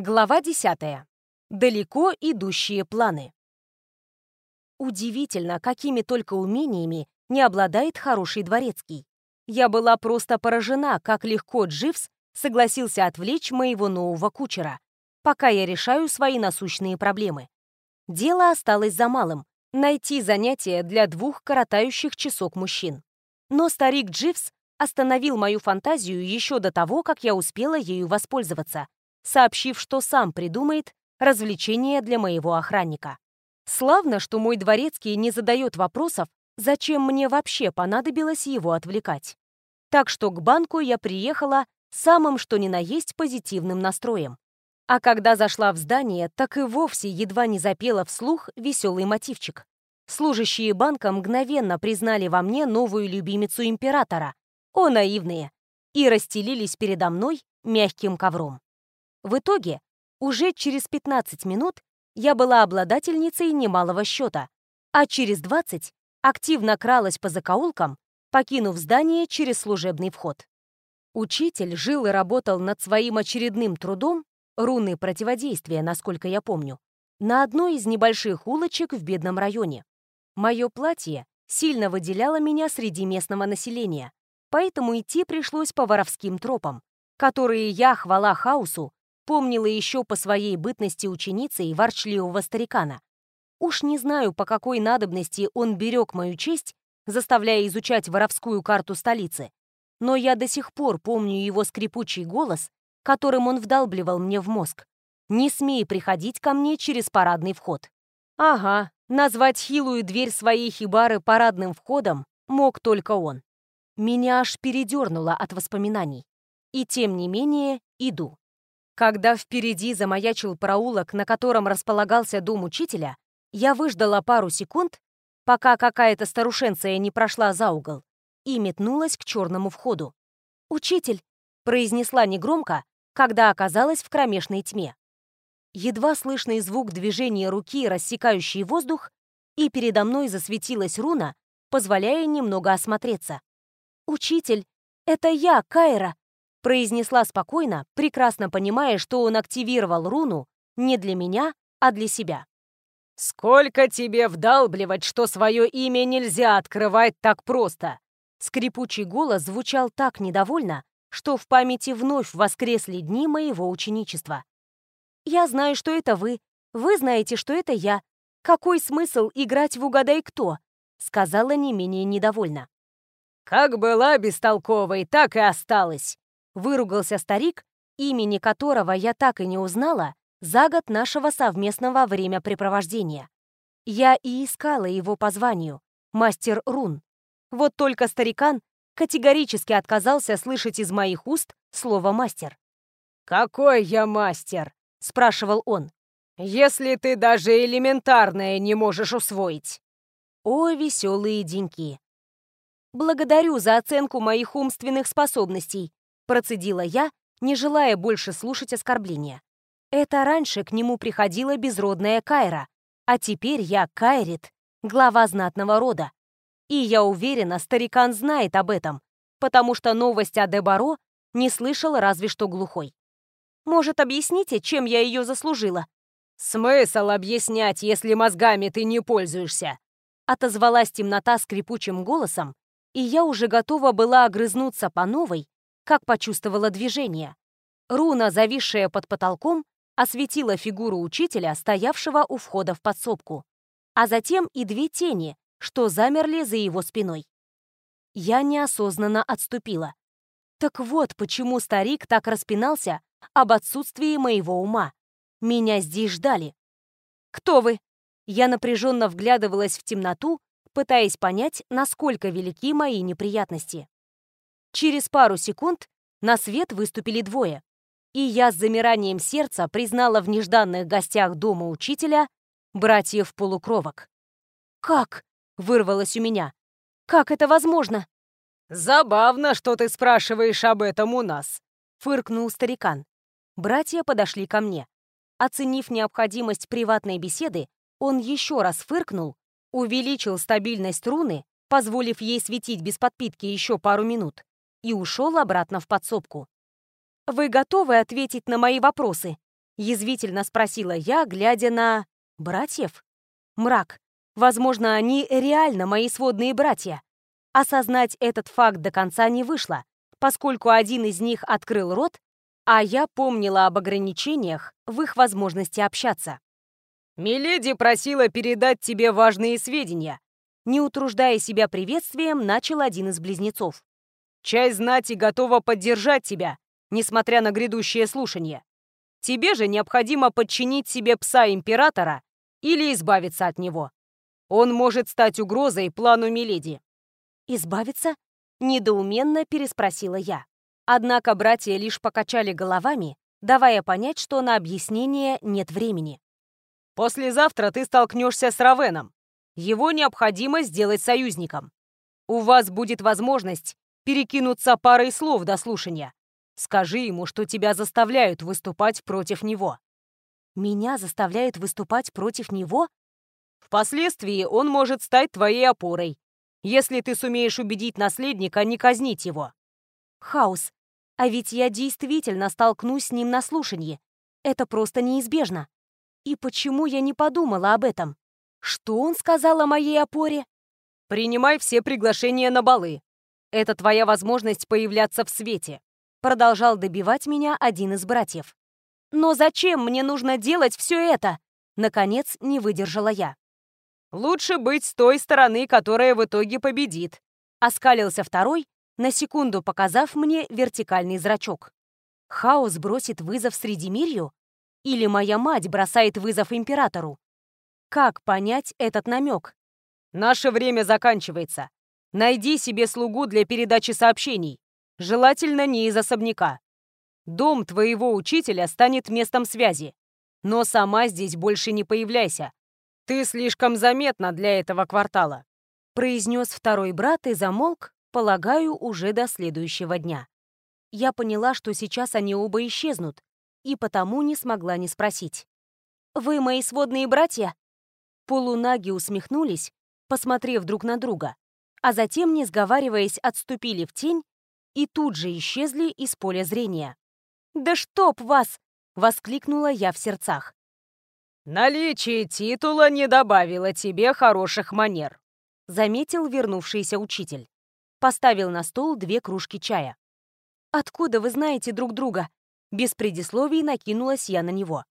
Глава 10. Далеко идущие планы. Удивительно, какими только умениями не обладает хороший дворецкий. Я была просто поражена, как легко Дживс согласился отвлечь моего нового кучера, пока я решаю свои насущные проблемы. Дело осталось за малым — найти занятие для двух коротающих часок мужчин. Но старик Дживс остановил мою фантазию еще до того, как я успела ею воспользоваться — сообщив, что сам придумает развлечение для моего охранника. Славно, что мой дворецкий не задает вопросов, зачем мне вообще понадобилось его отвлекать. Так что к банку я приехала самым что ни на есть позитивным настроем. А когда зашла в здание, так и вовсе едва не запела вслух веселый мотивчик. Служащие банка мгновенно признали во мне новую любимицу императора, о наивные, и расстелились передо мной мягким ковром. В итоге, уже через 15 минут я была обладательницей немалого счета, а через 20 активно кралась по закоулкам, покинув здание через служебный вход. Учитель жил и работал над своим очередным трудом, руны противодействия, насколько я помню, на одной из небольших улочек в бедном районе. Мое платье сильно выделяло меня среди местного населения, поэтому идти пришлось по воровским тропам, которые я, хвала хаосу, помнила еще по своей бытности ученицей ворчливого старикана. Уж не знаю, по какой надобности он берег мою честь, заставляя изучать воровскую карту столицы, но я до сих пор помню его скрипучий голос, которым он вдалбливал мне в мозг. «Не смей приходить ко мне через парадный вход». Ага, назвать хилую дверь своей хибары парадным входом мог только он. Меня аж передернуло от воспоминаний. И тем не менее иду. Когда впереди замаячил проулок, на котором располагался дом учителя, я выждала пару секунд, пока какая-то старушенция не прошла за угол, и метнулась к черному входу. «Учитель!» — произнесла негромко, когда оказалась в кромешной тьме. Едва слышный звук движения руки, рассекающий воздух, и передо мной засветилась руна, позволяя немного осмотреться. «Учитель, это я, Кайра!» Произнесла спокойно, прекрасно понимая, что он активировал руну не для меня, а для себя. «Сколько тебе вдалбливать, что свое имя нельзя открывать так просто?» Скрипучий голос звучал так недовольно, что в памяти вновь воскресли дни моего ученичества. «Я знаю, что это вы. Вы знаете, что это я. Какой смысл играть в «Угадай кто»?» сказала не менее недовольно. «Как была бестолковой, так и осталась. Выругался старик, имени которого я так и не узнала за год нашего совместного времяпрепровождения. Я и искала его по званию, мастер рун. Вот только старикан категорически отказался слышать из моих уст слово «мастер». «Какой я мастер?» — спрашивал он. «Если ты даже элементарное не можешь усвоить». О, веселые деньки! Благодарю за оценку моих умственных способностей, Процедила я, не желая больше слушать оскорбления. Это раньше к нему приходила безродная Кайра, а теперь я Кайрит, глава знатного рода. И я уверена, старикан знает об этом, потому что новость о Дебаро не слышал разве что глухой. Может, объясните, чем я ее заслужила? «Смысл объяснять, если мозгами ты не пользуешься?» Отозвалась темнота скрипучим голосом, и я уже готова была огрызнуться по новой, как почувствовала движение. Руна, зависшая под потолком, осветила фигуру учителя, стоявшего у входа в подсобку, а затем и две тени, что замерли за его спиной. Я неосознанно отступила. Так вот, почему старик так распинался об отсутствии моего ума. Меня здесь ждали. «Кто вы?» Я напряженно вглядывалась в темноту, пытаясь понять, насколько велики мои неприятности. Через пару секунд на свет выступили двое, и я с замиранием сердца признала в нежданных гостях дома учителя братьев-полукровок. «Как?» — вырвалось у меня. «Как это возможно?» «Забавно, что ты спрашиваешь об этом у нас», — фыркнул старикан. Братья подошли ко мне. Оценив необходимость приватной беседы, он еще раз фыркнул, увеличил стабильность руны, позволив ей светить без подпитки еще пару минут, и ушел обратно в подсобку. «Вы готовы ответить на мои вопросы? Язвительно спросила я, глядя на... братьев? Мрак. Возможно, они реально мои сводные братья. Осознать этот факт до конца не вышло, поскольку один из них открыл рот, а я помнила об ограничениях в их возможности общаться. «Миледи просила передать тебе важные сведения», не утруждая себя приветствием, начал один из близнецов. «Часть знати готова поддержать тебя, несмотря на грядущее слушание. Тебе же необходимо подчинить себе пса Императора или избавиться от него. Он может стать угрозой плану Миледи». «Избавиться?» — недоуменно переспросила я. Однако братья лишь покачали головами, давая понять, что на объяснение нет времени. «Послезавтра ты столкнешься с Равеном. Его необходимо сделать союзником. У вас будет возможность перекинуться парой слов до слушания. Скажи ему, что тебя заставляют выступать против него». «Меня заставляют выступать против него?» «Впоследствии он может стать твоей опорой, если ты сумеешь убедить наследника не казнить его». «Хаос. А ведь я действительно столкнусь с ним на слушании. Это просто неизбежно. И почему я не подумала об этом? Что он сказал о моей опоре? «Принимай все приглашения на балы. Это твоя возможность появляться в свете. Продолжал добивать меня один из братьев. «Но зачем мне нужно делать все это?» Наконец, не выдержала я. «Лучше быть с той стороны, которая в итоге победит», оскалился второй, на секунду показав мне вертикальный зрачок. Хаос бросит вызов Средимирью? Или моя мать бросает вызов императору? Как понять этот намек? «Наше время заканчивается. Найди себе слугу для передачи сообщений. Желательно не из особняка. Дом твоего учителя станет местом связи. Но сама здесь больше не появляйся. Ты слишком заметна для этого квартала», произнес второй брат и замолк, полагаю, уже до следующего дня. Я поняла, что сейчас они оба исчезнут, и потому не смогла не спросить. «Вы мои сводные братья?» Полунаги усмехнулись, посмотрев друг на друга, а затем, не сговариваясь, отступили в тень и тут же исчезли из поля зрения. «Да чтоб вас!» — воскликнула я в сердцах. «Наличие титула не добавило тебе хороших манер», — заметил вернувшийся учитель. Поставил на стол две кружки чая. «Откуда вы знаете друг друга?» Без предисловий накинулась я на него.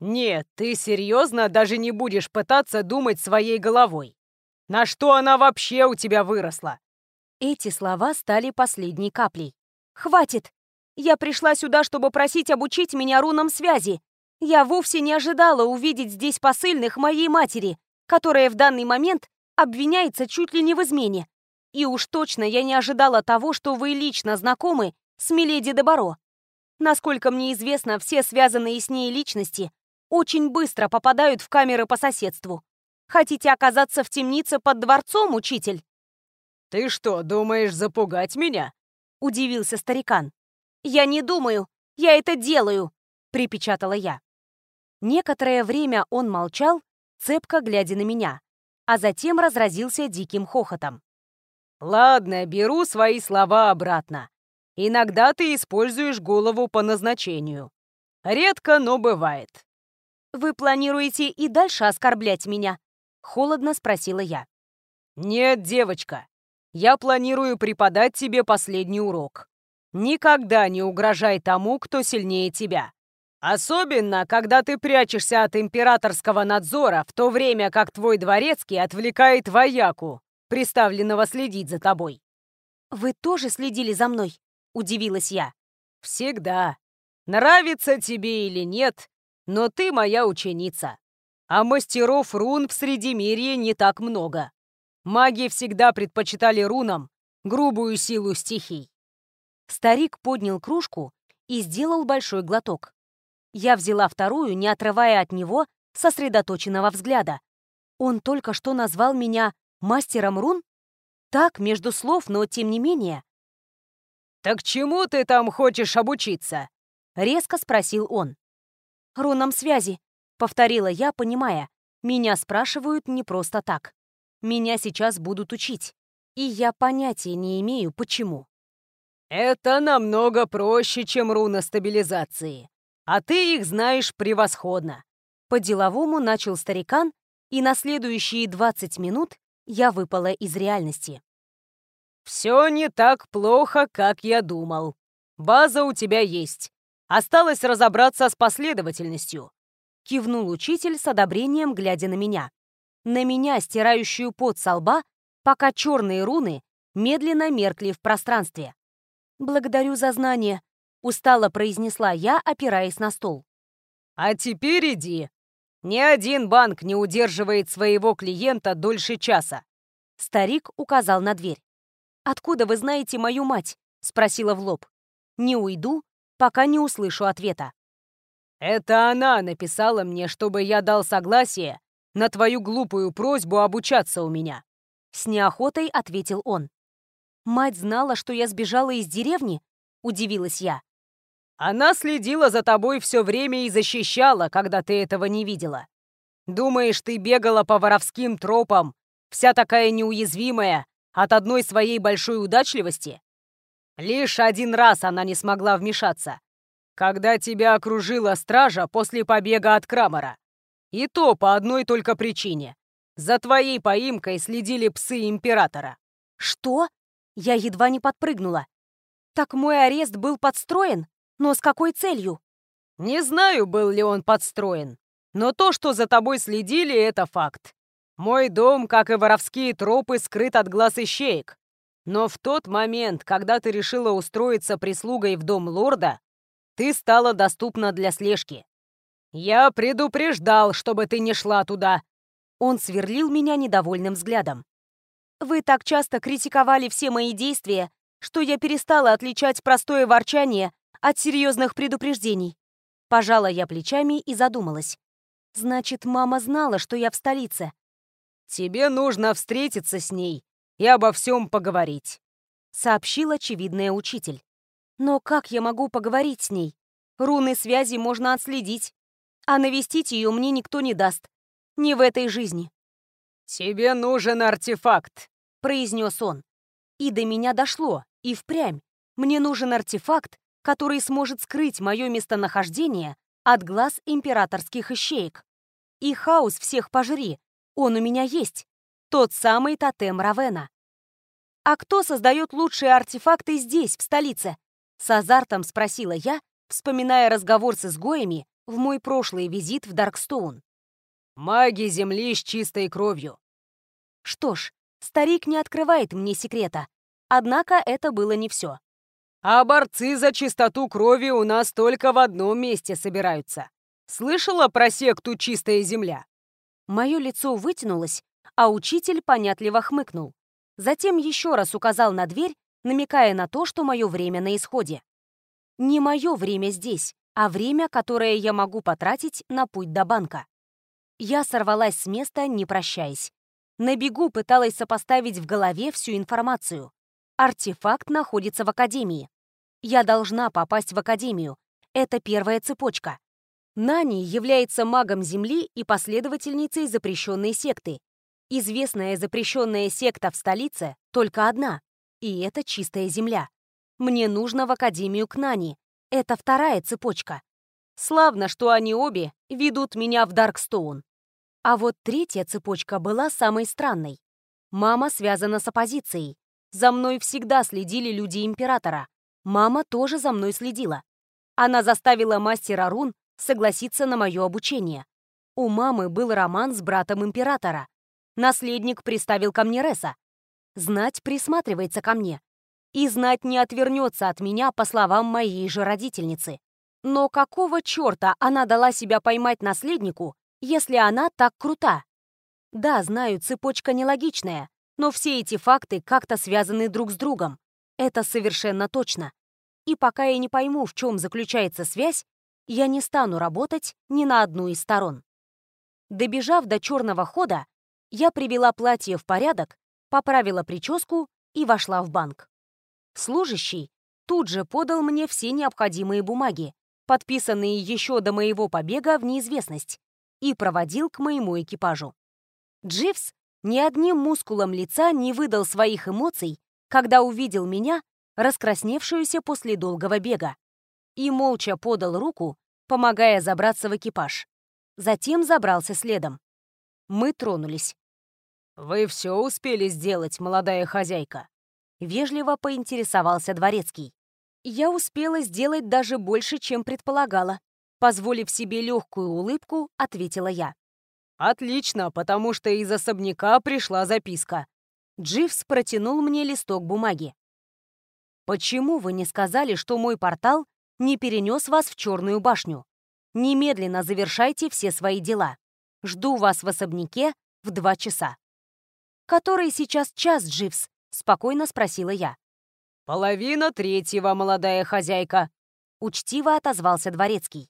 «Нет, ты серьезно даже не будешь пытаться думать своей головой? На что она вообще у тебя выросла? Эти слова стали последней каплей. «Хватит! Я пришла сюда, чтобы просить обучить меня рунам связи. Я вовсе не ожидала увидеть здесь посыльных моей матери, которая в данный момент обвиняется чуть ли не в измене. И уж точно я не ожидала того, что вы лично знакомы с Миледи Дебаро. Насколько мне известно, все связанные с ней личности очень быстро попадают в камеры по соседству. Хотите оказаться в темнице под дворцом, учитель? «Ты что, думаешь запугать меня?» — удивился старикан. «Я не думаю, я это делаю», — припечатала я. Некоторое время он молчал, цепко глядя на меня, а затем разразился диким хохотом. «Ладно, беру свои слова обратно. Иногда ты используешь голову по назначению. Редко, но бывает». «Вы планируете и дальше оскорблять меня?» — холодно спросила я. «Нет, девочка, я планирую преподать тебе последний урок. Никогда не угрожай тому, кто сильнее тебя. Особенно, когда ты прячешься от императорского надзора, в то время как твой дворецкий отвлекает вояку, приставленного следить за тобой. «Вы тоже следили за мной?» — удивилась я. «Всегда. Нравится тебе или нет, но ты моя ученица. А мастеров рун в Средимирье не так много. Маги всегда предпочитали рунам грубую силу стихий. Старик поднял кружку и сделал большой глоток. Я взяла вторую, не отрывая от него сосредоточенного взгляда. Он только что назвал меня мастером рун? Так, между слов, но тем не менее. «Так чему ты там хочешь обучиться?» — резко спросил он. «Рунам связи», — повторила я, понимая. Меня спрашивают не просто так. Меня сейчас будут учить, и я понятия не имею, почему. «Это намного проще, чем руна стабилизации», А ты их знаешь превосходно. По-деловому начал старикан, и на следующие 20 минут я выпала из реальности. «Все не так плохо, как я думал. База у тебя есть. Осталось разобраться с последовательностью», — кивнул учитель с одобрением, глядя на меня. На меня, стирающую пот со лба, пока черные руны медленно меркли в пространстве. «Благодарю за знание», — устало произнесла я, опираясь на стол. «А теперь иди. Ни один банк не удерживает своего клиента дольше часа». Старик указал на дверь. «Откуда вы знаете мою мать?» — спросила в лоб. «Не уйду, пока не услышу ответа». «Это она написала мне, чтобы я дал согласие на твою глупую просьбу обучаться у меня». С неохотой ответил он. «Мать знала, что я сбежала из деревни?» — удивилась я. «Она следила за тобой все время и защищала, когда ты этого не видела. Думаешь, ты бегала по воровским тропам, вся такая неуязвимая, от одной своей большой удачливости? Лишь один раз она не смогла вмешаться, когда тебя окружила стража после побега от Крамера. И то по одной только причине. За твоей поимкой следили псы Императора. Что? Я едва не подпрыгнула. Так мой арест был подстроен? Но с какой целью? Не знаю, был ли он подстроен. Но то, что за тобой следили, это факт. Мой дом, как и воровские тропы, скрыт от глаз ищеек. Но в тот момент, когда ты решила устроиться прислугой в дом лорда, ты стала доступна для слежки. Я предупреждал, чтобы ты не шла туда. Он сверлил меня недовольным взглядом. Вы так часто критиковали все мои действия, что я перестала отличать простое ворчание от серьезных предупреждений. Пожала я плечами и задумалась. Значит, мама знала, что я в столице. «Тебе нужно встретиться с ней и обо всем поговорить», — сообщил очевидный учитель. «Но как я могу поговорить с ней? Руны связи можно отследить, а навестить ее мне никто не даст. Не в этой жизни». «Тебе нужен артефакт», — произнес он. И до меня дошло, и впрямь. Мне нужен артефакт, который сможет скрыть мое местонахождение от глаз императорских ищеек. И хаос всех пожри, он у меня есть. Тот самый тотем Равена. А кто создает лучшие артефакты здесь, в столице? С азартом спросила я, вспоминая разговор с изгоями в мой прошлый визит в Даркстоун. Маги Земли с чистой кровью. Что ж, старик не открывает мне секрета. Однако это было не все. А борцы за чистоту крови у нас только в одном месте собираются. Слышала про секту «Чистая земля»? Мое лицо вытянулось, а учитель понятливо хмыкнул. Затем еще раз указал на дверь, намекая на то, что мое время на исходе. Не мое время здесь, а время, которое я могу потратить на путь до банка. Я сорвалась с места, не прощаясь. На бегу пыталась сопоставить в голове всю информацию. Артефакт находится в Академии. Я должна попасть в Академию. Это первая цепочка. Нани является магом Земли и последовательницей запрещенной секты. Известная запрещенная секта в столице только одна, и это чистая Земля. Мне нужно в Академию к Нани. Это вторая цепочка. Славно, что они обе ведут меня в Даркстоун. А вот третья цепочка была самой странной. Мама связана с оппозицией. За мной всегда следили люди Императора. Мама тоже за мной следила. Она заставила мастера рун согласиться на мое обучение. У мамы был роман с братом императора. Наследник приставил ко мне Реса. Знать присматривается ко мне. И знать не отвернется от меня, по словам моей же родительницы. Но какого черта она дала себя поймать наследнику, если она так крута? Да, знаю, цепочка нелогичная, но все эти факты как-то связаны друг с другом. Это совершенно точно. И пока я не пойму, в чем заключается связь, я не стану работать ни на одну из сторон. Добежав до черного хода, я привела платье в порядок, поправила прическу и вошла в банк. Служащий тут же подал мне все необходимые бумаги, подписанные еще до моего побега в неизвестность, и проводил к моему экипажу. Дживс ни одним мускулом лица не выдал своих эмоций, когда увидел меня, раскрасневшуюся после долгого бега и молча подал руку, помогая забраться в экипаж. Затем забрался следом. Мы тронулись. «Вы все успели сделать, молодая хозяйка?» Вежливо поинтересовался дворецкий. Я успела сделать даже больше, чем предполагала. Позволив себе легкую улыбку, ответила я. «Отлично, потому что из особняка пришла записка». Дживс протянул мне листок бумаги. «Почему вы не сказали, что мой портал не перенес вас в Черную башню? Немедленно завершайте все свои дела. Жду вас в особняке в два часа». «Который сейчас час, Дживс?» — спокойно спросила я. «Половина третьего, молодая хозяйка», — учтиво отозвался дворецкий.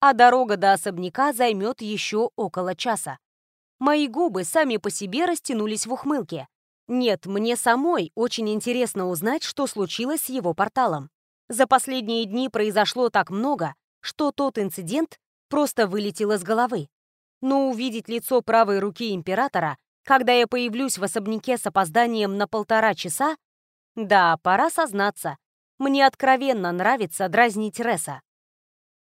«А дорога до особняка займет еще около часа». Мои губы сами по себе растянулись в ухмылке. Нет, мне самой очень интересно узнать, что случилось с его порталом. За последние дни произошло так много, что тот инцидент просто вылетел из головы. Но увидеть лицо правой руки императора когда я появлюсь в особняке с опозданием на полтора часа, да, пора сознаться, мне откровенно нравится дразнить Ресса.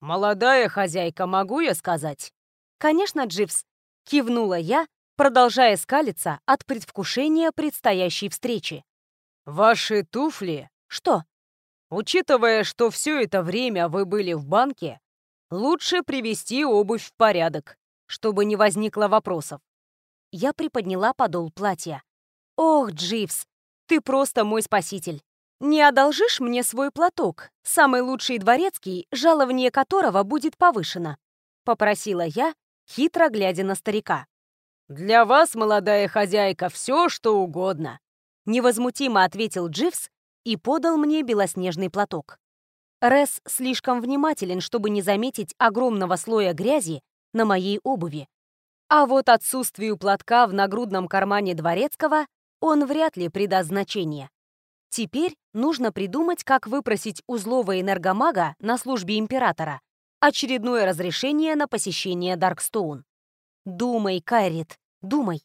«Молодая хозяйка, могу я сказать?» «Конечно, Дживс», — кивнула я, продолжая скалиться от предвкушения предстоящей встречи. «Ваши туфли?» «Что?» «Учитывая, что все это время вы были в банке, лучше привести обувь в порядок, чтобы не возникло вопросов. Я приподняла подол платья. «Ох, Дживс, ты просто мой спаситель. Не одолжишь мне свой платок, самый лучший дворецкий, жалование которого будет повышено?» Попросила я, хитро глядя на старика. «Для вас, молодая хозяйка, все, что угодно», невозмутимо ответил Дживс и подал мне белоснежный платок. Рес слишком внимателен, чтобы не заметить огромного слоя грязи на моей обуви, а вот отсутствию платка в нагрудном кармане Дворецкого он вряд ли придаст значение. Теперь нужно придумать, как выпросить у злого энергомага на службе императора очередное разрешение на посещение Даркстоун. Думай, Кайрит, думай.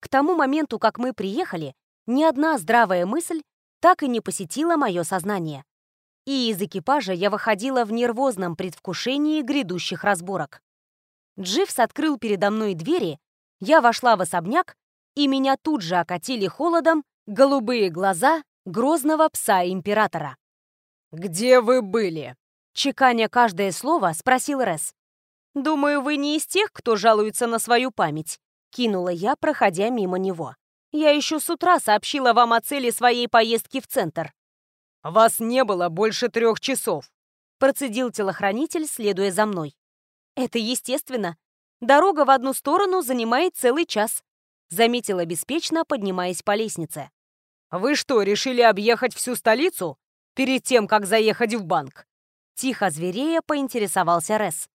К тому моменту, как мы приехали, ни одна здравая мысль так и не посетила мое сознание. И из экипажа я выходила в нервозном предвкушении грядущих разборок. Дживс открыл передо мной двери, я вошла в особняк, и меня тут же окатили холодом голубые глаза грозного пса императора. «Где вы были?» Чеканя каждое слово, спросил Рес. «Думаю, вы не из тех, кто жалуется на свою память», кинула я, проходя мимо него. «Я еще с утра сообщила вам о цели своей поездки в центр». «Вас не было больше трех часов», процедил телохранитель, следуя за мной. Это естественно. Дорога в одну сторону занимает целый час. Заметила беспечно, поднимаясь по лестнице. «Вы что, решили объехать всю столицу перед тем, как заехать в банк?» Тихо зверея поинтересовался Рес.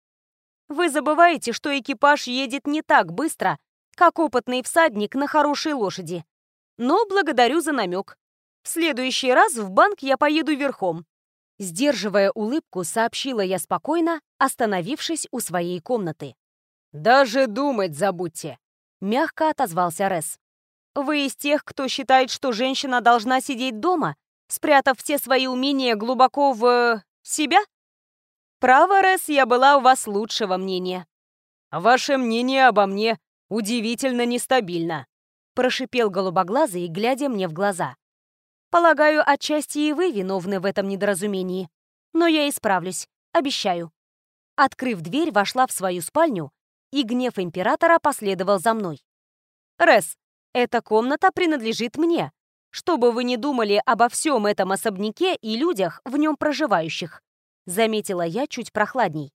«Вы забываете, что экипаж едет не так быстро, как опытный всадник на хорошей лошади. Но благодарю за намек. В следующий раз в банк я поеду верхом. Сдерживая улыбку, сообщила я спокойно, остановившись у своей комнаты. «Даже думать забудьте!» — мягко отозвался Рес. «Вы из тех, кто считает, что женщина должна сидеть дома, спрятав все свои умения глубоко в... себя?» «Право, Рес, я была у вас лучшего мнения». «Ваше мнение обо мне удивительно нестабильно», — прошипел голубоглазый, глядя мне в глаза. Полагаю, отчасти и вы виновны в этом недоразумении. Но я исправлюсь, обещаю. Открыв дверь, вошла в свою спальню, и гнев императора последовал за мной. «Рес, эта комната принадлежит мне, чтобы вы не думали обо всем этом особняке и людях, в нем проживающих», заметила я чуть прохладней.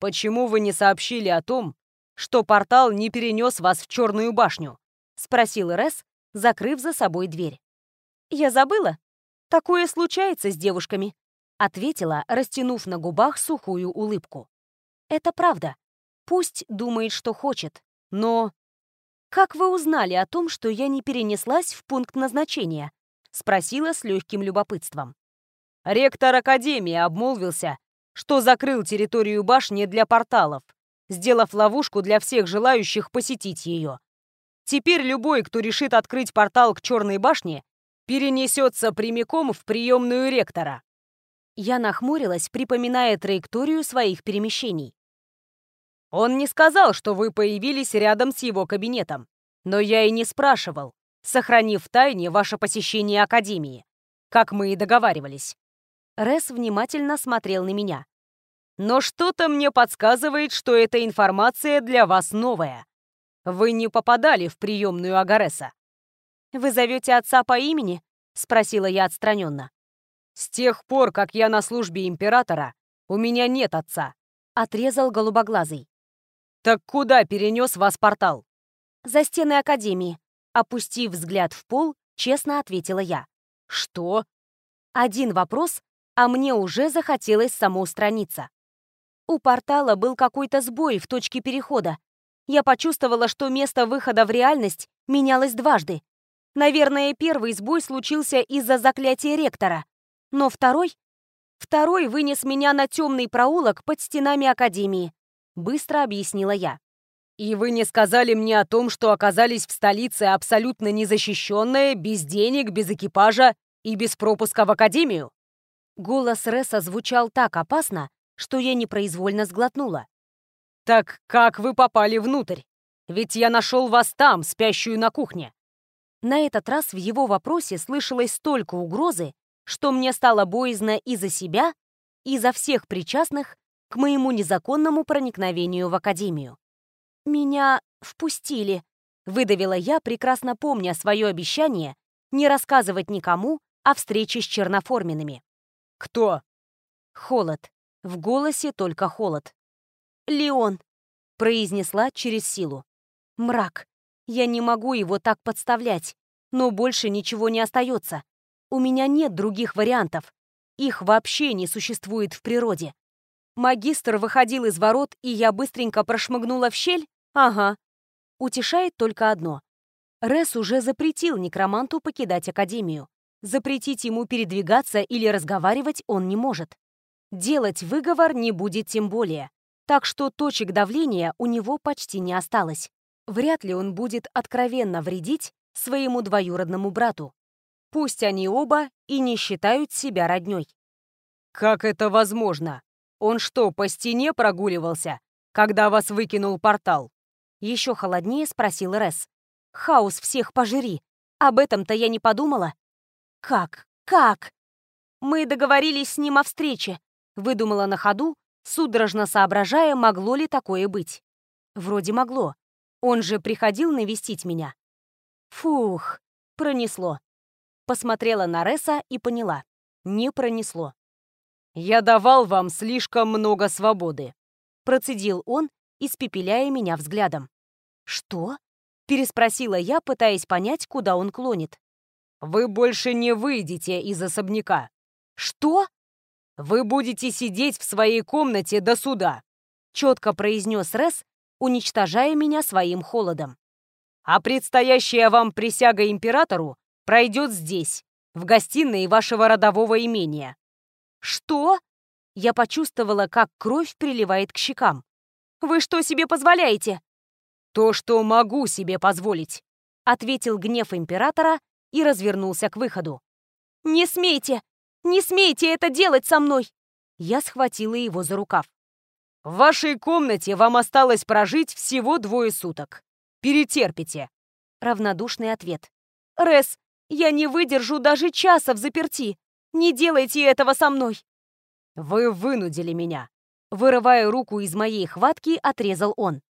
«Почему вы не сообщили о том, что портал не перенес вас в Черную башню?» спросил Рес, закрыв за собой дверь. «Я забыла. Такое случается с девушками», — ответила, растянув на губах сухую улыбку. «Это правда. Пусть думает, что хочет, но...» «Как вы узнали о том, что я не перенеслась в пункт назначения?» — спросила с легким любопытством. Ректор Академии обмолвился, что закрыл территорию башни для порталов, сделав ловушку для всех желающих посетить ее. Теперь любой, кто решит открыть портал к Черной башне, перенесется прямиком в приемную ректора. Я нахмурилась, припоминая траекторию своих перемещений. «Он не сказал, что вы появились рядом с его кабинетом. Но я и не спрашивал, сохранив в тайне ваше посещение Академии, как мы и договаривались». Рес внимательно смотрел на меня. «Но что-то мне подсказывает, что эта информация для вас новая. Вы не попадали в приемную Агареса». «Вы зовете отца по имени?» — спросила я отстраненно. «С тех пор, как я на службе императора, у меня нет отца», — отрезал голубоглазый. «Так куда перенес вас портал?» «За стены Академии», — опустив взгляд в пол, честно ответила я. «Что?» Один вопрос, а мне уже захотелось самоустраниться. У портала был какой-то сбой в точке перехода. Я почувствовала, что место выхода в реальность менялось дважды. Наверное, первый сбой случился из-за заклятия ректора. Но второй... Второй вынес меня на темный проулок под стенами Академии. Быстро объяснила я. «И вы не сказали мне о том, что оказались в столице абсолютно незащищенные, без денег, без экипажа и без пропуска в академию?» Голос Ресса звучал так опасно, что я непроизвольно сглотнула. «Так как вы попали внутрь? Ведь я нашел вас там, спящую на кухне». На этот раз в его вопросе слышалось столько угрозы, что мне стало боязно и за себя, и за всех причастных к моему незаконному проникновению в Академию. «Меня впустили», — выдавила я, прекрасно помня свое обещание не рассказывать никому о встрече с черноформенными. «Кто?» Холод. В голосе только холод. «Леон», — произнесла через силу. «Мрак. Я не могу его так подставлять, но больше ничего не остается. У меня нет других вариантов. Их вообще не существует в природе. Магистр выходил из ворот, и я быстренько прошмыгнула в щель? Ага. Утешает только одно. Рес уже запретил некроманту покидать Академию. Запретить ему передвигаться или разговаривать он не может. Делать выговор не будет тем более. Так что точек давления у него почти не осталось. Вряд ли он будет откровенно вредить своему двоюродному брату. Пусть они оба и не считают себя роднёй. «Как это возможно?» Он что, по стене прогуливался, когда вас выкинул портал?» Еще холоднее спросил Рес. «Хаос всех пожири. Об этом-то я не подумала». «Как? Как?» «Мы договорились с ним о встрече», — выдумала на ходу, судорожно соображая, могло ли такое быть. Вроде могло. Он же приходил навестить меня. Фух, пронесло. Посмотрела на Реса и поняла. Не пронесло. «Я давал вам слишком много свободы», — процедил он, испепеляя меня взглядом. «Что?» — переспросила я, пытаясь понять, куда он клонит. «Вы больше не выйдете из особняка». «Что?» «Вы будете сидеть в своей комнате до суда», — четко произнес Рес, уничтожая меня своим холодом. «А предстоящая вам присяга императору пройдет здесь, в гостиной вашего родового имения. «Что?» Я почувствовала, как кровь приливает к щекам. «Вы что себе позволяете?» «То, что могу себе позволить», — ответил гнев императора и развернулся к выходу. «Не смейте! Не смейте это делать со мной!» Я схватила его за рукав. «В вашей комнате вам осталось прожить всего двое суток. Перетерпите!» Равнодушный ответ. «Рес, я не выдержу даже часа в заперти. Не делайте этого со мной!» «Вы вынудили меня!» Вырывая руку из моей хватки, отрезал он.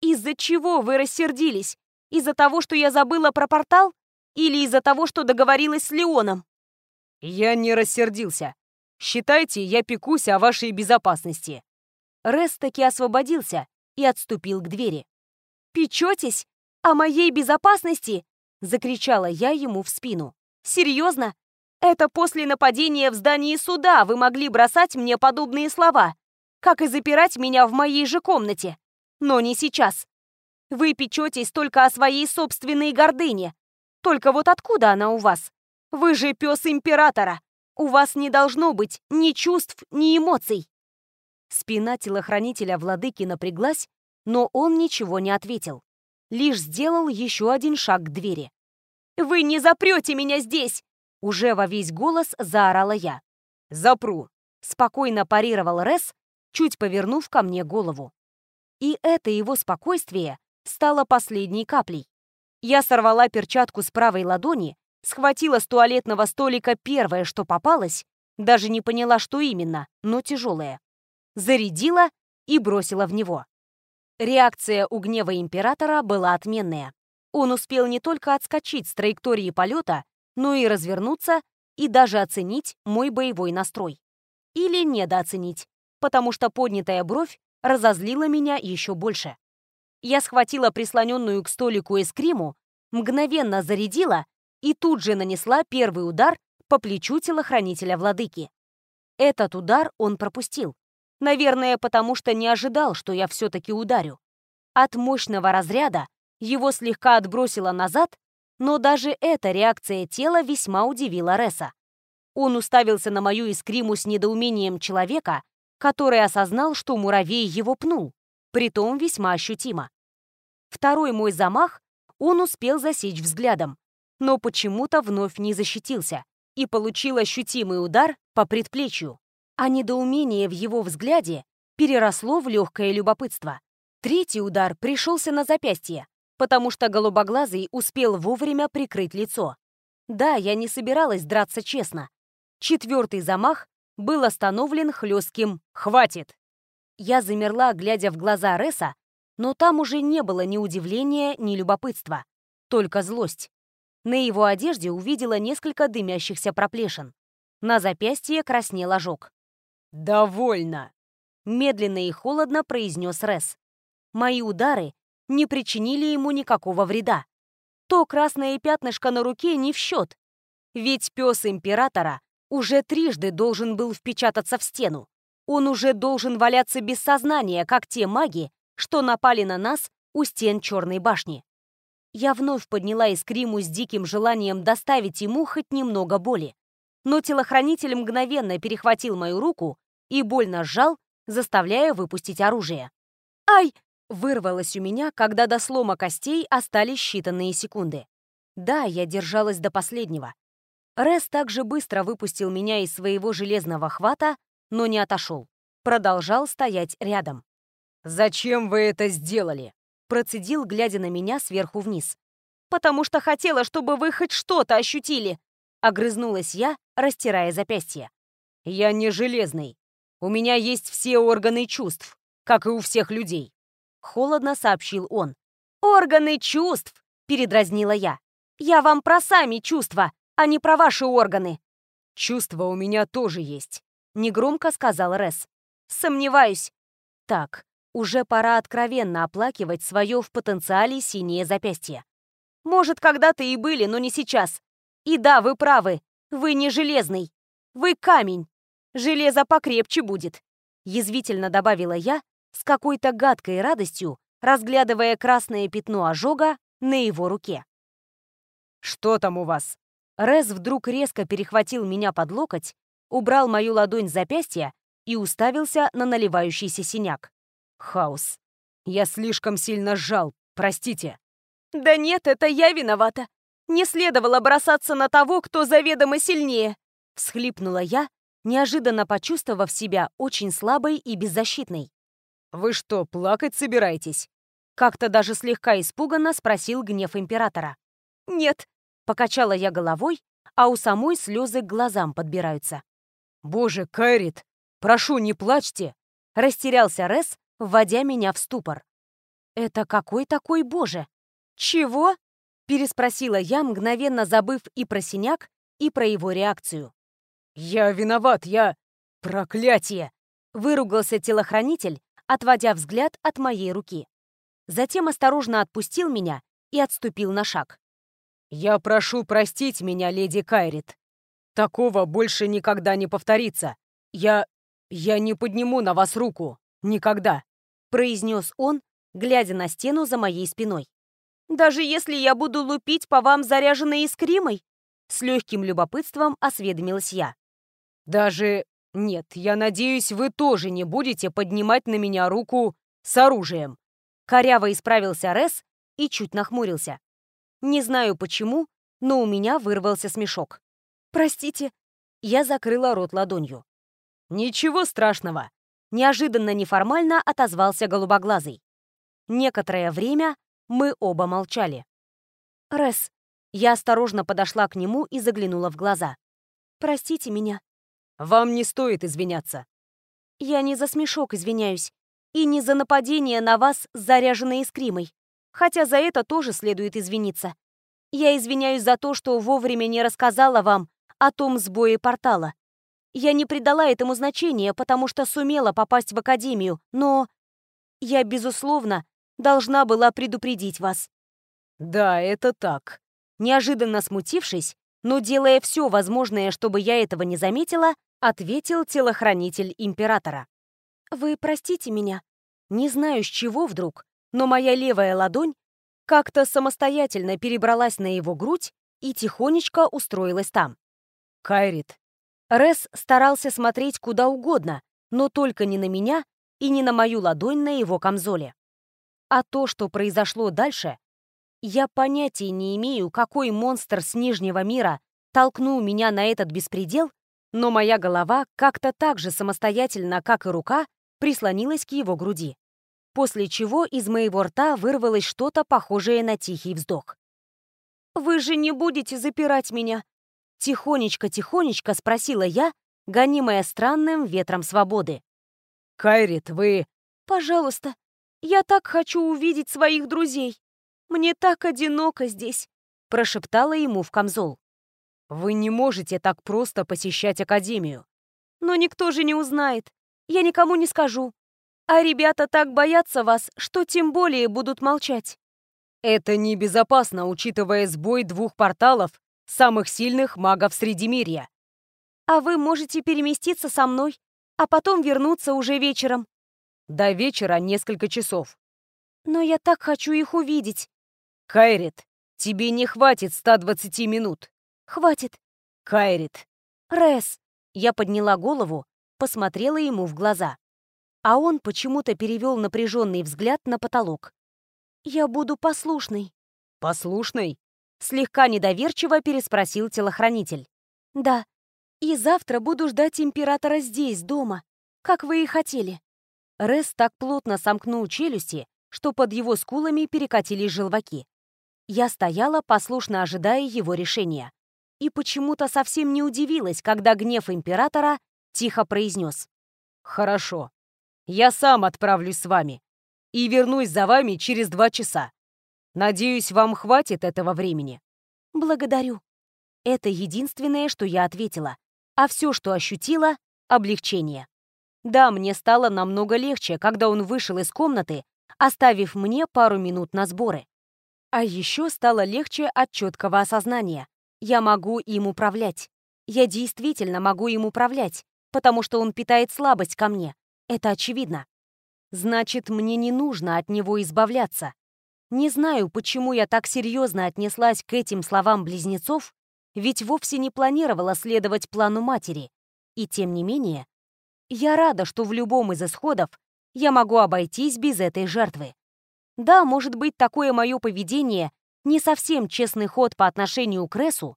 «Из-за чего вы рассердились? Из-за того, что я забыла про портал? Или из-за того, что договорилась с Леоном?» «Я не рассердился. Считайте, я пекусь о вашей безопасности». Рес таки освободился и отступил к двери. «Печетесь? О моей безопасности?» — закричала я ему в спину. «Серьезно? Это после нападения в здании суда вы могли бросать мне подобные слова, как и запирать меня в моей же комнате. Но не сейчас. Вы печетесь только о своей собственной гордыне. Только вот откуда она у вас? Вы же пес императора. У вас не должно быть ни чувств, ни эмоций. Спина телохранителя владыки напряглась, но он ничего не ответил. Лишь сделал еще один шаг к двери. «Вы не запрете меня здесь! Уже во весь голос заорала я. Запру. Спокойно парировал Рес, чуть повернув ко мне голову. И это его спокойствие стало последней каплей. Я сорвала перчатку с правой ладони, схватила с туалетного столика первое, что попалось, даже не поняла, что именно, но тяжелое. Зарядила и бросила в него. Реакция у гнева императора была отменная. Он успел не только отскочить с траектории полета, но и развернуться и даже оценить мой боевой настрой. Или недооценить, потому что поднятая бровь разозлила меня еще больше. Я схватила прислоненную к столику эскриму, мгновенно зарядила и тут же нанесла первый удар по плечу телохранителя владыки. Этот удар он пропустил. Наверное, потому что не ожидал, что я все-таки ударю. От мощного разряда его слегка отбросило назад, но даже эта реакция тела весьма удивила Реса. Он уставился на мою искриму с недоумением человека, который осознал, что муравей его пнул, притом весьма ощутимо. Второй мой замах он успел засечь взглядом, но почему-то вновь не защитился и получил ощутимый удар по предплечью. А недоумение в его взгляде переросло в легкое любопытство. Третий удар пришелся на запястье, потому что голубоглазый успел вовремя прикрыть лицо. Да, я не собиралась драться честно. Четвертый замах был остановлен хлестким «Хватит!». Я замерла, глядя в глаза Реса, но там уже не было ни удивления, ни любопытства, только злость. На его одежде увидела несколько дымящихся проплешин. На запястье краснел ожог. «Довольно!» — медленно и холодно произнес Рес. Мои удары не причинили ему никакого вреда. То красное пятнышко на руке не в счет. Ведь пес императора уже трижды должен был впечататься в стену. Он уже должен валяться без сознания, как те маги, что напали на нас у стен Черной башни. Я вновь подняла искриму с диким желанием доставить ему хоть немного боли. Но телохранитель мгновенно перехватил мою руку и больно сжал, заставляя выпустить оружие. «Ай!» — вырвалось у меня, когда до слома костей остались считанные секунды. Да, я держалась до последнего. Рес также быстро выпустил меня из своего железного хвата, но не отошел. Продолжал стоять рядом. «Зачем вы это сделали?» Процедил, глядя на меня сверху вниз. «Потому что хотела, чтобы вы хоть что-то ощутили!» Огрызнулась я, растирая запястье. «Я не железный. У меня есть все органы чувств, как и у всех людей», — холодно сообщил он. «Органы чувств!» — передразнила я. «Я вам про сами чувства, а не про ваши органы». «Чувства у меня тоже есть», — негромко сказал Рес. «Сомневаюсь». «Так, уже пора откровенно оплакивать свое в потенциале синее запястье. Может, когда-то и были, но не сейчас. И да, вы правы, вы не железный. Вы камень. Железо покрепче будет. Язвительно добавила я с какой-то гадкой радостью, разглядывая красное пятно ожога на его руке. «Что там у вас?» Рез вдруг резко перехватил меня под локоть, убрал мою ладонь с запястья и уставился на наливающийся синяк. Хаос. Я слишком сильно сжал, простите. Да нет, это я виновата. Не следовало бросаться на того, кто заведомо сильнее. Всхлипнула я, неожиданно почувствовав себя очень слабой и беззащитной. «Вы что, плакать собираетесь?» Как-то даже слегка испуганно спросил гнев императора. «Нет», — покачала я головой, а у самой слезы к глазам подбираются. «Боже, Кайрит, прошу, не плачьте!» Растерялся Рес, вводя меня в ступор. «Это какой такой боже?» «Чего?» — переспросила я, мгновенно забыв и про синяк, и про его реакцию. «Я виноват, я... Проклятие!» — выругался телохранитель, отводя взгляд от моей руки. Затем осторожно отпустил меня и отступил на шаг. «Я прошу простить меня, леди Кайрит. Такого больше никогда не повторится. Я... я не подниму на вас руку. Никогда!» — произнес он, глядя на стену за моей спиной. «Даже если я буду лупить по вам заряженной искримой?» С легким любопытством осведомилась я. «Даже... нет, я надеюсь, вы тоже не будете поднимать на меня руку с оружием». Коряво исправился Рес и чуть нахмурился. Не знаю почему, но у меня вырвался смешок. «Простите, Я закрыла рот ладонью. «Ничего страшного», — неожиданно неформально отозвался голубоглазый. Некоторое время мы оба молчали. «Рес», я осторожно подошла к нему и заглянула в глаза. «Простите меня». «Вам не стоит извиняться». «Я не за смешок извиняюсь. И не за нападение на вас с заряженной искримой. Хотя за это тоже следует извиниться. Я извиняюсь за то, что вовремя не рассказала вам о том сбое портала. Я не придала этому значения, потому что сумела попасть в академию, но я, безусловно, должна была предупредить вас. Да, это так. Неожиданно смутившись, но делая все возможное, чтобы я этого не заметила, ответил телохранитель императора. «Вы простите меня. Не знаю, с чего вдруг, но моя левая ладонь как-то самостоятельно перебралась на его грудь и тихонечко устроилась там. Кайрит. Рес старался смотреть куда угодно, но только не на меня и не на мою ладонь на его камзоле. А то, что произошло дальше, я понятия не имею, какой монстр с Нижнего мира толкнул меня на этот беспредел, но моя голова как-то так же самостоятельно, как и рука, прислонилась к его груди после чего из моего рта вырвалось что-то похожее на тихий вздох. «Вы же не будете запирать меня?» Тихонечко-тихонечко спросила я, гонимая странным ветром свободы. «Кайрит, вы...» «Пожалуйста, я так хочу увидеть своих друзей. Мне так одиноко здесь», — прошептала ему в камзол. «Вы не можете так просто посещать Академию». «Но никто же не узнает. Я никому не скажу. А ребята так боятся вас, что тем более будут молчать. Это небезопасно, учитывая сбой двух порталов самых сильных магов Средимирья. А вы можете переместиться со мной, а потом вернуться уже вечером. До вечера несколько часов. Но я так хочу их увидеть. Кайрит, тебе не хватит 120 минут. Хватит. Кайрит. Рес. Я подняла голову, посмотрела ему в глаза а он почему-то перевел напряженный взгляд на потолок. «Я буду послушной». «Послушной?» Слегка недоверчиво переспросил телохранитель. «Да. И завтра буду ждать императора здесь, дома, как вы и хотели». Рес так плотно сомкнул челюсти, что под его скулами перекатились желваки. Я стояла, послушно ожидая его решения. И почему-то совсем не удивилась, когда гнев императора тихо произнес. «Хорошо. Я сам отправлюсь с вами и вернусь за вами через два часа. Надеюсь, вам хватит этого времени». «Благодарю». Это единственное, что я ответила. А все, что ощутила — облегчение. Да, мне стало намного легче, когда он вышел из комнаты, оставив мне пару минут на сборы. А еще стало легче от четкого осознания. Я могу им управлять. Я действительно могу им управлять, потому что он питает слабость ко мне. Это очевидно. Значит, мне не нужно от него избавляться. Не знаю, почему я так серьезно отнеслась к этим словам близнецов, ведь вовсе не планировала следовать плану матери. И тем не менее, я рада, что в любом из исходов я могу обойтись без этой жертвы. Да, может быть, такое мое поведение не совсем честный ход по отношению к Ресу,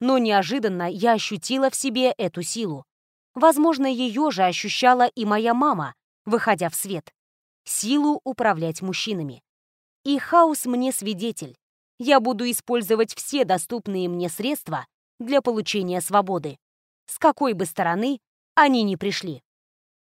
но неожиданно я ощутила в себе эту силу. Возможно, ее же ощущала и моя мама, выходя в свет. Силу управлять мужчинами. И хаос мне свидетель. Я буду использовать все доступные мне средства для получения свободы. С какой бы стороны они ни пришли.